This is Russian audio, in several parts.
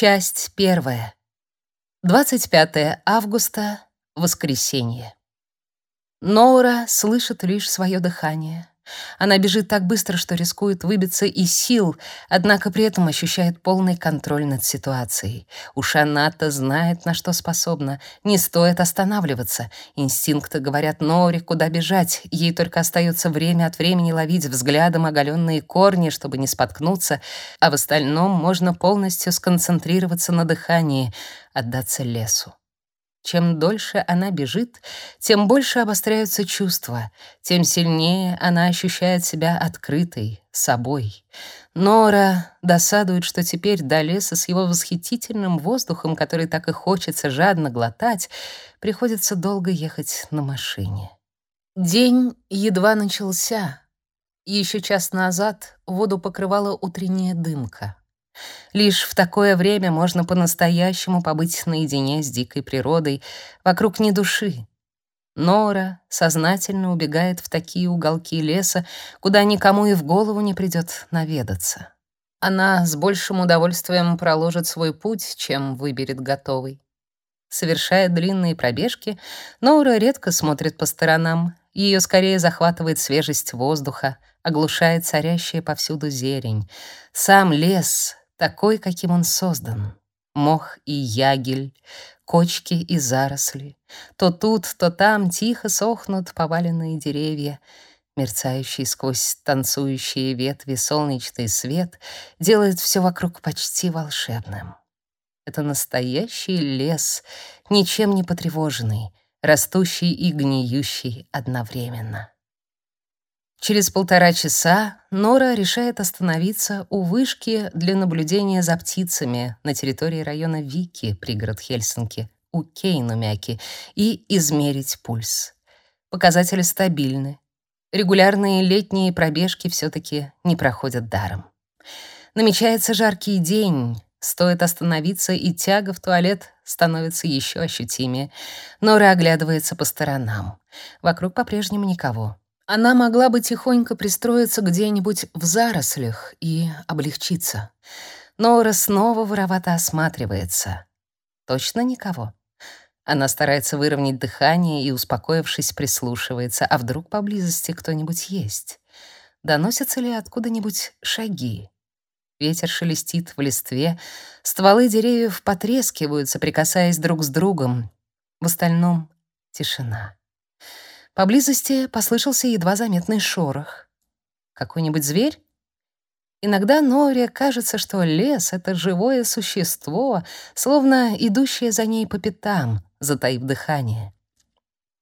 Часть первая. 25 августа, воскресенье. Ноура слышит лишь свое дыхание. Она бежит так быстро, что рискует выбиться из сил, однако при этом ощущает полный контроль над ситуацией. Уж она-то знает, на что способна. Не стоит останавливаться. Инстинкты говорят Норе, куда бежать. Ей только остается время от времени ловить взглядом оголенные корни, чтобы не споткнуться, а в остальном можно полностью сконцентрироваться на дыхании, отдаться лесу. Чем дольше она бежит, тем больше обостряются чувства, тем сильнее она ощущает себя открытой, собой. Нора досадует, что теперь до леса с его восхитительным воздухом, который так и хочется жадно глотать, приходится долго ехать на машине. День едва начался. Еще час назад воду покрывала утренняя дымка. Лишь в такое время можно по-настоящему побыть наедине с дикой природой, вокруг ни души. Нора сознательно убегает в такие уголки леса, куда никому и в голову не придет наведаться. Она с большим удовольствием проложит свой путь, чем выберет готовый. Совершая длинные пробежки, Нора редко смотрит по сторонам. Ее скорее захватывает свежесть воздуха, оглушает царящая повсюду зелень. Сам лес такой, каким он создан. Мох и ягель, кочки и заросли. То тут, то там тихо сохнут поваленные деревья. Мерцающий сквозь танцующие ветви солнечный свет делает все вокруг почти волшебным. Это настоящий лес, ничем не потревоженный, растущий и гниющий одновременно. Через полтора часа Нора решает остановиться у вышки для наблюдения за птицами на территории района Вики, пригород Хельсинки, у Кейнумяки, и измерить пульс. Показатели стабильны. Регулярные летние пробежки все-таки не проходят даром. Намечается жаркий день. Стоит остановиться, и тяга в туалет становится еще ощутимее. Нора оглядывается по сторонам. Вокруг по-прежнему никого. Она могла бы тихонько пристроиться где-нибудь в зарослях и облегчиться. Нора снова воровато осматривается. Точно никого? Она старается выровнять дыхание и, успокоившись, прислушивается, а вдруг поблизости кто-нибудь есть. Доносятся ли откуда-нибудь шаги? Ветер шелестит в листве, стволы деревьев потрескивают, соприкасаясь друг с другом. В остальном — тишина. Поблизости послышался едва заметный шорох. Какой-нибудь зверь? Иногда Норе кажется, что лес — это живое существо, словно идущее за ней по пятам, затаив дыхание.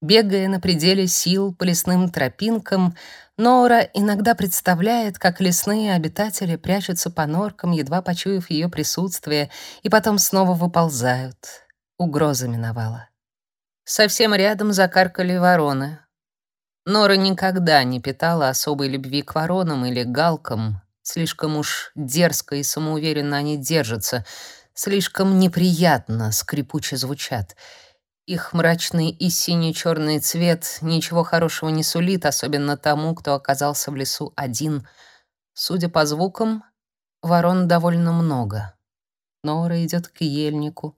Бегая на пределе сил по лесным тропинкам, Нора иногда представляет, как лесные обитатели прячутся по норкам, едва почуяв ее присутствие, и потом снова выползают. Угроза миновала. Совсем рядом закаркали вороны. Нора никогда не питала особой любви к воронам или галкам. Слишком уж дерзко и самоуверенно они держатся, слишком неприятно скрипуче звучат. Их мрачный и сине-черный цвет ничего хорошего не сулит, особенно тому, кто оказался в лесу один. Судя по звукам, ворон довольно много. Нора идет к ельнику.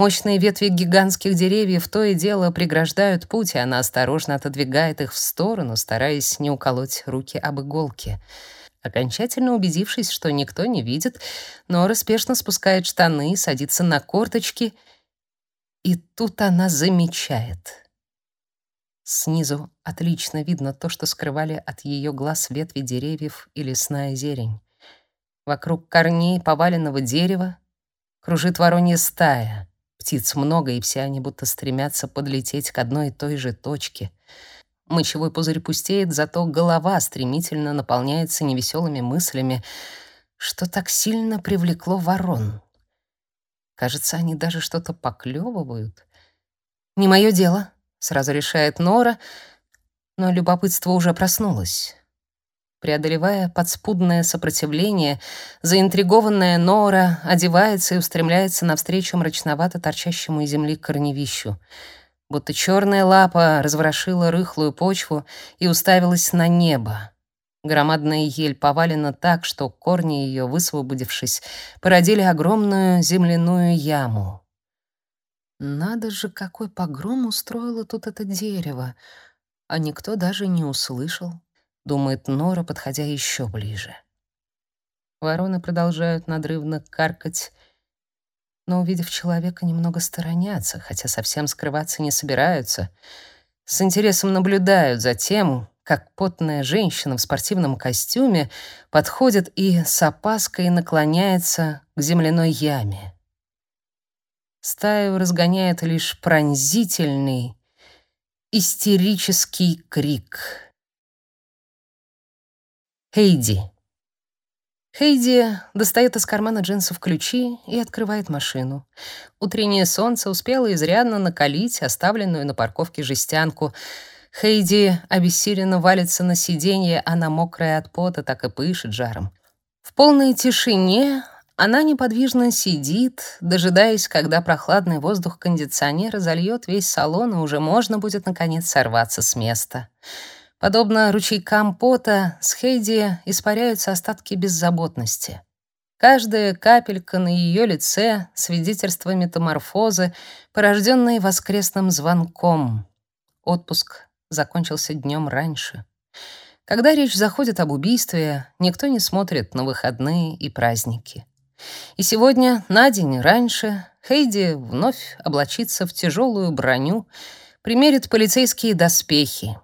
Мощные ветви гигантских деревьев то и дело преграждают путь, и она осторожно отодвигает их в сторону, стараясь не уколоть руки об иголки. Окончательно убедившись, что никто не видит, Нора спешно спускает штаны, садится на корточки, и тут она замечает. Снизу отлично видно то, что скрывали от ее глаз ветви деревьев и лесная зелень. Вокруг корней поваленного дерева кружит воронья стая — Птиц много, и все они будто стремятся подлететь к одной и той же точке. Мочевой пузырь пустеет, зато голова стремительно наполняется невеселыми мыслями, что так сильно привлекло ворон. Кажется, они даже что-то поклевывают. «Не мое дело», — сразу решает Нора, но любопытство уже проснулось. Преодолевая подспудное сопротивление, заинтригованная Нора одевается и устремляется навстречу мрачновато торчащему из земли корневищу. Будто черная лапа разворошила рыхлую почву и уставилась на небо. Громадная ель повалена так, что корни ее, высвободившись, породили огромную земляную яму. Надо же, какой погром устроило тут это дерево, а никто даже не услышал, думает Нора, подходя еще ближе. Вороны продолжают надрывно каркать, но, увидев человека, немного сторонятся, хотя совсем скрываться не собираются. С интересом наблюдают за тем, как потная женщина в спортивном костюме подходит и с опаской наклоняется к земляной яме. Стаю разгоняет лишь пронзительный, истерический крик. Хейди. Хейди достает из кармана джинсов ключи и открывает машину. Утреннее солнце успело изрядно накалить оставленную на парковке жестянку. Хейди обессиленно валится на сиденье, она мокрая от пота, так и пышет жаром. В полной тишине она неподвижно сидит, дожидаясь, когда прохладный воздух кондиционера зальет весь салон, и уже можно будет наконец сорваться с места. Подобно ручейкам пота, с Хейди испаряются остатки беззаботности. Каждая капелька на ее лице — свидетельство метаморфозы, порожденной воскресным звонком. Отпуск закончился днем раньше. Когда речь заходит об убийстве, никто не смотрит на выходные и праздники. И сегодня, на день раньше, Хейди вновь облачится в тяжелую броню, примерит полицейские доспехи.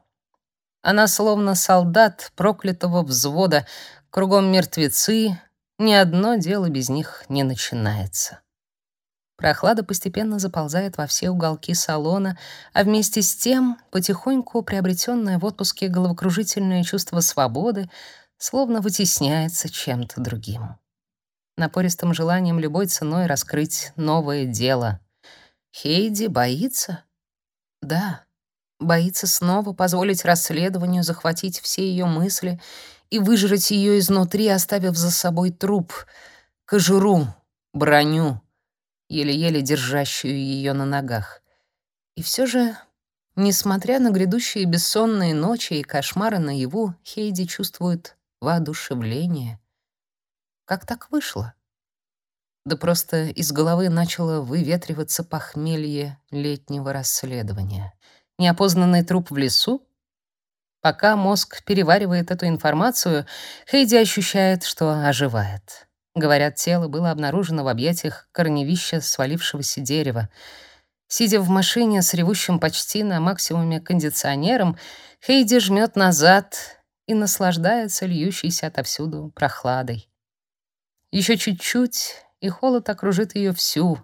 Она словно солдат проклятого взвода, кругом мертвецы, ни одно дело без них не начинается. Прохлада постепенно заползает во все уголки салона, а вместе с тем потихоньку приобретенное в отпуске головокружительное чувство свободы словно вытесняется чем-то другим напористым желанием любой ценой раскрыть новое дело. Хейди боится? Да, боится снова позволить расследованию захватить все ее мысли и выжрать ее изнутри, оставив за собой труп, кожуру, броню, еле-еле держащую ее на ногах. И все же, несмотря на грядущие бессонные ночи и кошмары наяву, Хейди чувствует воодушевление — как так вышло? Да просто из головы начало выветриваться похмелье летнего расследования. Неопознанный труп в лесу? Пока мозг переваривает эту информацию, Хейди ощущает, что оживает. Говорят, тело было обнаружено в объятиях корневища свалившегося дерева. Сидя в машине с ревущим почти на максимуме кондиционером, Хейди жмет назад и наслаждается льющейся отовсюду прохладой. Еще чуть-чуть, и холод окружит ее всю.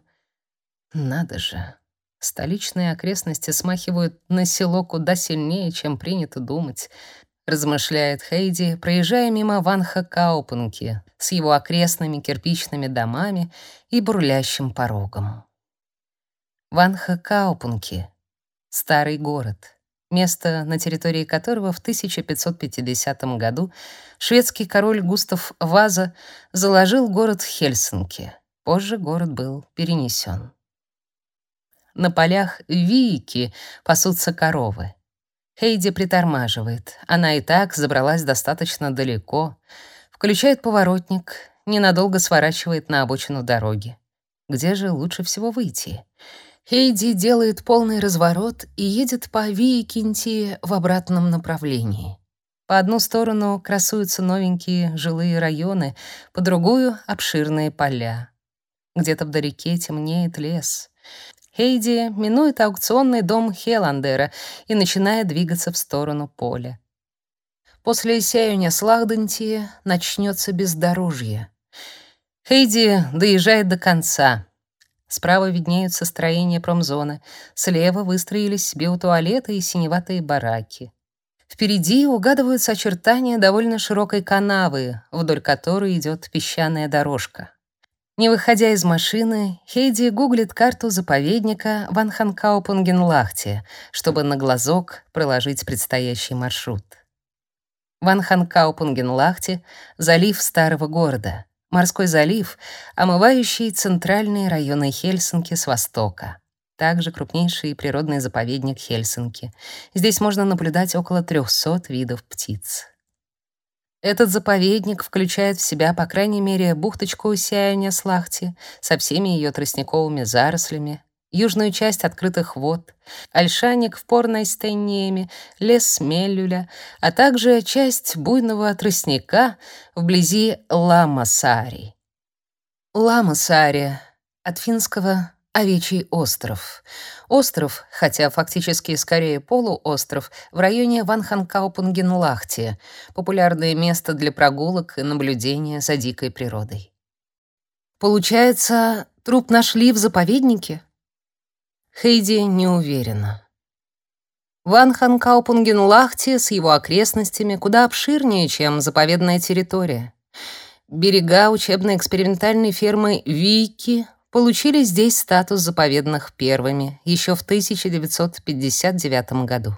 Надо же. Столичные окрестности смахивают на село куда сильнее, чем принято думать, размышляет Хейди, проезжая мимо Ванха Каупенки с его окрестными кирпичными домами и бурлящим порогом. Ванха Каупенки — старый город место, на территории которого в 1550 году шведский король Густав Ваза заложил город Хельсинки. Позже город был перенесен. На полях Вики пасутся коровы. Хейди притормаживает. Она и так забралась достаточно далеко. Включает поворотник, ненадолго сворачивает на обочину дороги. Где же лучше всего выйти? Хейди делает полный разворот и едет по Виекинти в обратном направлении. По одну сторону красуются новенькие жилые районы, по другую — обширные поля. Где-то вдалеке темнеет лес. Хейди минует аукционный дом Хеландера и начинает двигаться в сторону поля. После сеяния Слагданти начнется бездорожье. Хейди доезжает до конца — Справа виднеются строения промзоны, слева выстроились биотуалеты и синеватые бараки. Впереди угадываются очертания довольно широкой канавы, вдоль которой идет песчаная дорожка. Не выходя из машины, Хейди гуглит карту заповедника Ванханкаупунгенлахте, чтобы на глазок проложить предстоящий маршрут. Ванханкаупунгенлахте — залив старого города — Морской залив, омывающий центральные районы Хельсинки с востока. Также крупнейший природный заповедник Хельсинки. Здесь можно наблюдать около 300 видов птиц. Этот заповедник включает в себя, по крайней мере, бухточку Сяяня-Слахти со всеми ее тростниковыми зарослями, южную часть открытых вод, альшаник в порной стеннеме, лес Меллюля, а также часть буйного тростника вблизи Ламасари. Ламасари от финского Овечий остров. Остров, хотя фактически скорее полуостров, в районе Ванханкаупунгенлахте, популярное место для прогулок и наблюдения за дикой природой. Получается, труп нашли в заповеднике? Хейди не уверена. Ванханкаупунгенлахте с его окрестностями куда обширнее, чем заповедная территория. Берега учебно-экспериментальной фермы Вики получили здесь статус заповедных первыми еще в 1959 году.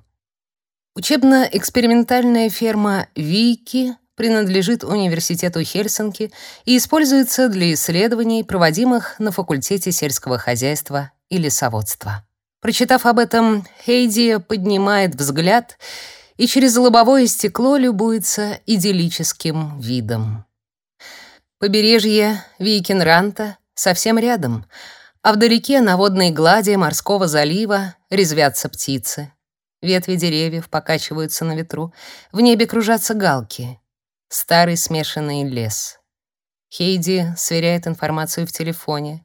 Учебно-экспериментальная ферма Вики принадлежит Университету Хельсинки и используется для исследований, проводимых на факультете сельского хозяйства и лесоводства. Прочитав об этом, Хейди поднимает взгляд и через лобовое стекло любуется идиллическим видом. Побережье Викенранта совсем рядом, а вдалеке на водной глади морского залива резвятся птицы. Ветви деревьев покачиваются на ветру, в небе кружатся галки. Старый смешанный лес. Хейди сверяет информацию в телефоне.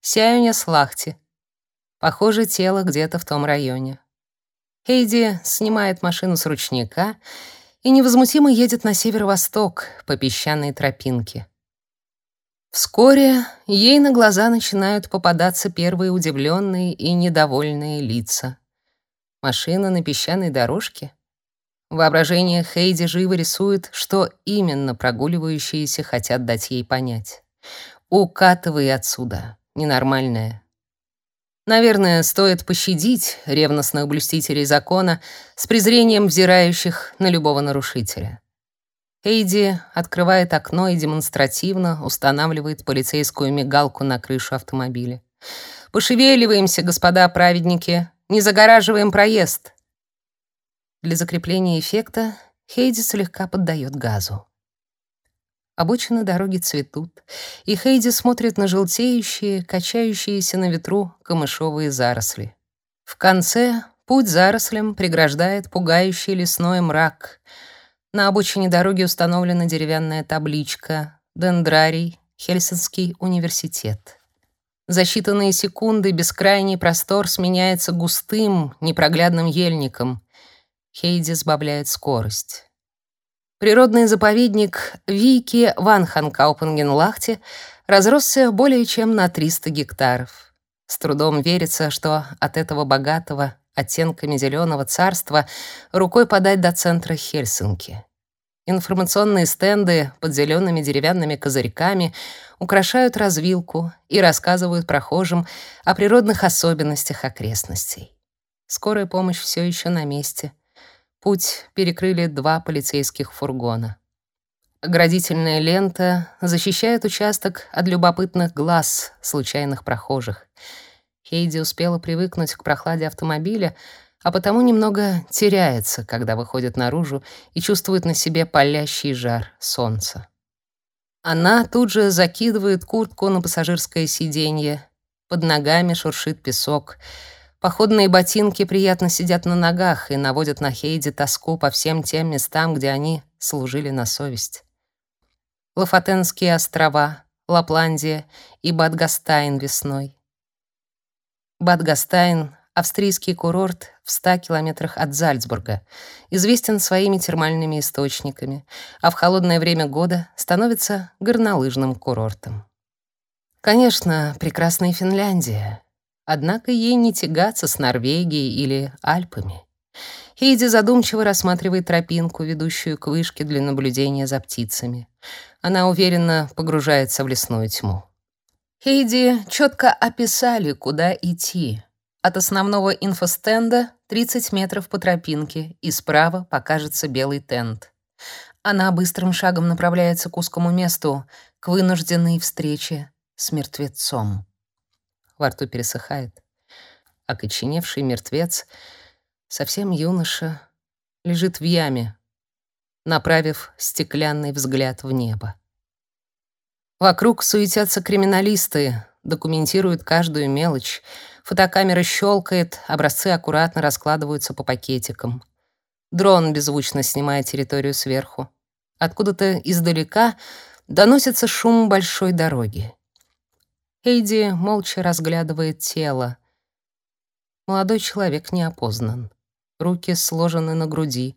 Сяюня Слахти. Похоже, тело где-то в том районе. Хейди снимает машину с ручника и невозмутимо едет на северо-восток по песчаной тропинке. Вскоре ей на глаза начинают попадаться первые удивленные и недовольные лица. Машина на песчаной дорожке. Воображение Хейди живо рисует, что именно прогуливающиеся хотят дать ей понять. «Укатывай отсюда, ненормальная». Наверное, стоит пощадить ревностных блюстителей закона с презрением взирающих на любого нарушителя. Эйди открывает окно и демонстративно устанавливает полицейскую мигалку на крышу автомобиля. «Пошевеливаемся, господа праведники! Не загораживаем проезд!» Для закрепления эффекта Хейди слегка поддает газу. Обочины дороги цветут, и Хейди смотрит на желтеющие, качающиеся на ветру камышовые заросли. В конце путь зарослям преграждает пугающий лесной мрак — на обочине дороги установлена деревянная табличка «Дендрарий, Хельсинский университет». За считанные секунды бескрайний простор сменяется густым, непроглядным ельником. Хейди сбавляет скорость. Природный заповедник Вики Ванханкаупенгенлахте разросся более чем на 300 гектаров. С трудом верится, что от этого богатого оттенками зеленого царства рукой подать до центра Хельсинки. Информационные стенды под зелеными деревянными козырьками украшают развилку и рассказывают прохожим о природных особенностях окрестностей. Скорая помощь все еще на месте. Путь перекрыли два полицейских фургона. Оградительная лента защищает участок от любопытных глаз случайных прохожих. Хейди успела привыкнуть к прохладе автомобиля, а потому немного теряется, когда выходит наружу и чувствует на себе палящий жар солнца. Она тут же закидывает куртку на пассажирское сиденье. Под ногами шуршит песок. Походные ботинки приятно сидят на ногах и наводят на Хейди тоску по всем тем местам, где они служили на совесть. Лафатенские острова, Лапландия и Бадгастайн весной. Бадгастайн австрийский курорт в 100 километрах от Зальцбурга, известен своими термальными источниками, а в холодное время года становится горнолыжным курортом. Конечно, прекрасная Финляндия, однако ей не тягаться с Норвегией или Альпами. Хейди задумчиво рассматривает тропинку, ведущую к вышке для наблюдения за птицами. Она уверенно погружается в лесную тьму. Хейди четко описали, куда идти, от основного инфостенда 30 метров по тропинке, и справа покажется белый тент. Она быстрым шагом направляется к узкому месту, к вынужденной встрече с мертвецом. Во рту пересыхает. Окоченевший мертвец, совсем юноша, лежит в яме. направив стеклянный взгляд в небо. Вокруг суетятся криминалисты, документируют каждую мелочь. Фотокамера щелкает, образцы аккуратно раскладываются по пакетикам. Дрон беззвучно снимает территорию сверху. Откуда-то издалека доносится шум большой дороги. Эйди молча разглядывает тело. Молодой человек не опознан. Руки сложены на груди.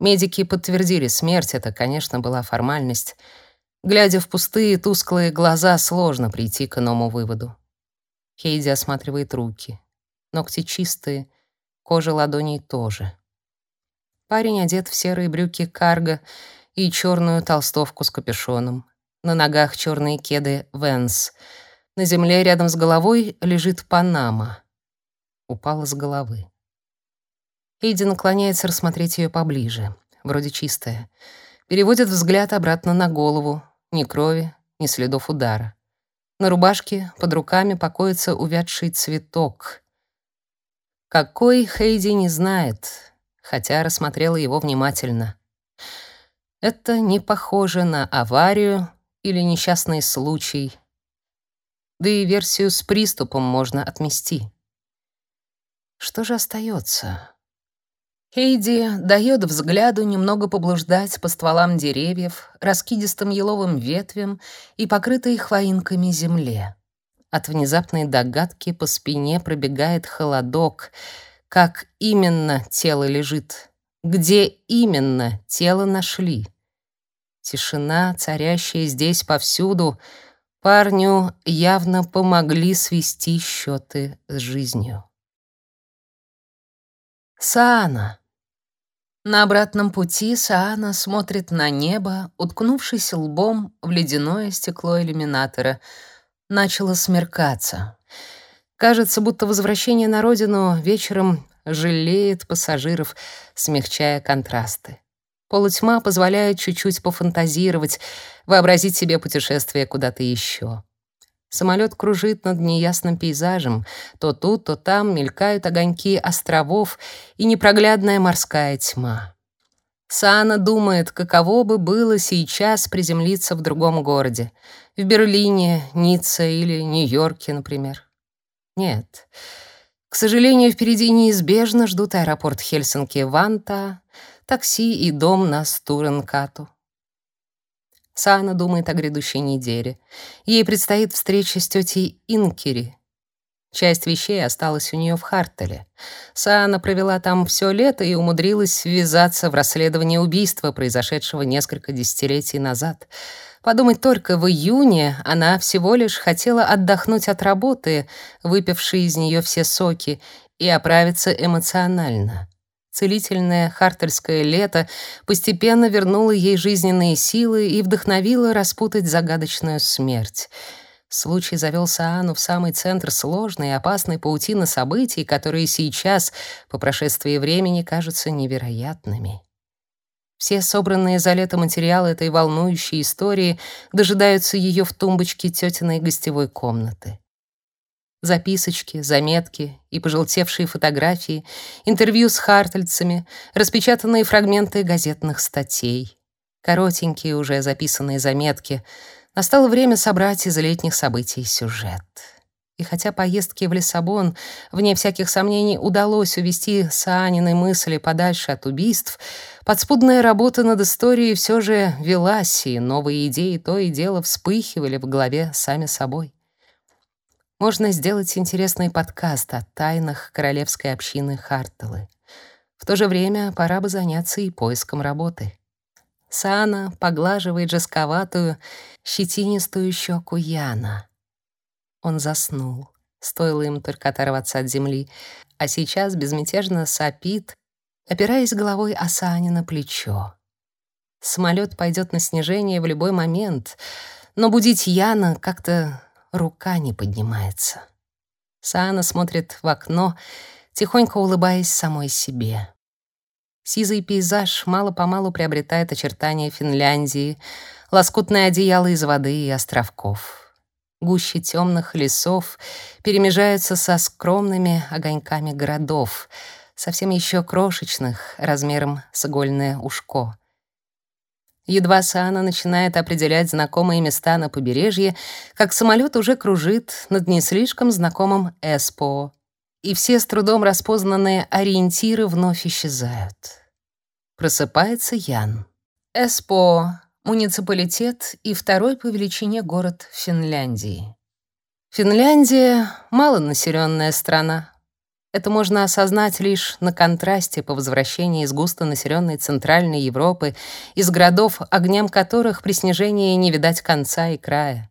Медики подтвердили смерть, это, конечно, была формальность. Глядя в пустые, тусклые глаза, сложно прийти к иному выводу. Хейди осматривает руки. Ногти чистые, кожа ладоней тоже. Парень одет в серые брюки карго и черную толстовку с капюшоном. На ногах черные кеды Венс. На земле рядом с головой лежит Панама. Упала с головы. Эйди наклоняется рассмотреть ее поближе. Вроде чистая. Переводит взгляд обратно на голову. Ни крови, ни следов удара. На рубашке под руками покоится увядший цветок. Какой Хейди не знает, хотя рассмотрела его внимательно. Это не похоже на аварию или несчастный случай. Да и версию с приступом можно отмести. Что же остается? Хейди дает взгляду немного поблуждать по стволам деревьев, раскидистым еловым ветвям и покрытой хвоинками земле. От внезапной догадки по спине пробегает холодок — как именно тело лежит, где именно тело нашли. Тишина, царящая здесь повсюду, парню явно помогли свести счеты с жизнью. Саана. На обратном пути Саана смотрит на небо, уткнувшись лбом в ледяное стекло иллюминатора. Начало смеркаться. Кажется, будто возвращение на родину вечером жалеет пассажиров, смягчая контрасты. Полутьма позволяет чуть-чуть пофантазировать, вообразить себе путешествие куда-то еще. Самолет кружит над неясным пейзажем. То тут, то там мелькают огоньки островов и непроглядная морская тьма. Сана думает, каково бы было сейчас приземлиться в другом городе. В Берлине, Ницце или Нью-Йорке, например. Нет. К сожалению, впереди неизбежно ждут аэропорт Хельсинки-Ванта, такси и дом на Стуренкату. Сана думает о грядущей неделе. Ей предстоит встреча с тетей Инкери. Часть вещей осталась у нее в Хартеле. Саана провела там все лето и умудрилась ввязаться в расследование убийства, произошедшего несколько десятилетий назад — Подумать только, в июне она всего лишь хотела отдохнуть от работы, выпившей из нее все соки, и оправиться эмоционально. Целительное хартельское лето постепенно вернуло ей жизненные силы и вдохновило распутать загадочную смерть. Случай завел Саану в самый центр сложной и опасной паутины событий, которые сейчас, по прошествии времени, кажутся невероятными. Все собранные за лето материалы этой волнующей истории дожидаются ее в тумбочке тетиной гостевой комнаты. Записочки, заметки и пожелтевшие фотографии, интервью с хартельцами, распечатанные фрагменты газетных статей, коротенькие уже записанные заметки. Настало время собрать из летних событий сюжет. И хотя поездки в Лиссабон, вне всяких сомнений, удалось увести Саанины мысли подальше от убийств, подспудная работа над историей все же велась, и новые идеи то и дело вспыхивали в голове сами собой. Можно сделать интересный подкаст о тайнах королевской общины Хартелы. В то же время пора бы заняться и поиском работы. Саана поглаживает жестковатую, щетинистую щеку Яна — он заснул. Стоило им только оторваться от земли, а сейчас безмятежно сопит, опираясь головой о Сани на плечо. Самолет пойдет на снижение в любой момент, но будить Яна как-то рука не поднимается. Саана смотрит в окно, тихонько улыбаясь самой себе. Сизый пейзаж мало-помалу приобретает очертания Финляндии, лоскутное одеяло из воды и островков гуще темных лесов перемежаются со скромными огоньками городов, совсем еще крошечных, размером с игольное ушко. Едва Саана начинает определять знакомые места на побережье, как самолет уже кружит над не слишком знакомым Эспо, и все с трудом распознанные ориентиры вновь исчезают. Просыпается Ян. Эспо — муниципалитет и второй по величине город Финляндии. Финляндия — малонаселенная страна, это можно осознать лишь на контрасте по возвращении из густонаселенной Центральной Европы, из городов, огням которых при снижении не видать конца и края.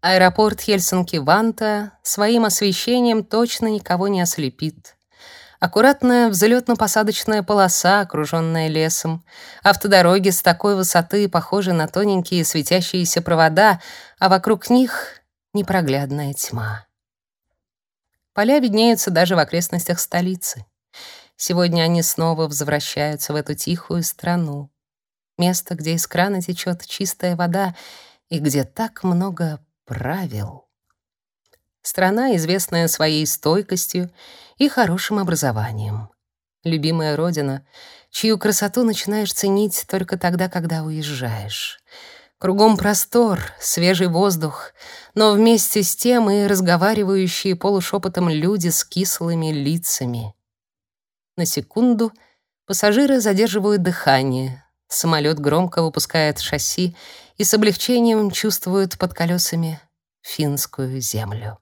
Аэропорт Хельсинки-Ванта своим освещением точно никого не ослепит. Аккуратная взлетно-посадочная полоса, окруженная лесом, автодороги с такой высоты похожи на тоненькие светящиеся провода, а вокруг них непроглядная тьма. Поля виднеются даже в окрестностях столицы. Сегодня они снова возвращаются в эту тихую страну. Место, где из крана течет чистая вода и где так много правил. Страна, известная своей стойкостью и хорошим образованием. Любимая родина, чью красоту начинаешь ценить только тогда, когда уезжаешь. Кругом простор, свежий воздух, но вместе с тем и разговаривающие полушепотом люди с кислыми лицами. На секунду пассажиры задерживают дыхание, самолет громко выпускает шасси и с облегчением чувствуют под колесами финскую землю.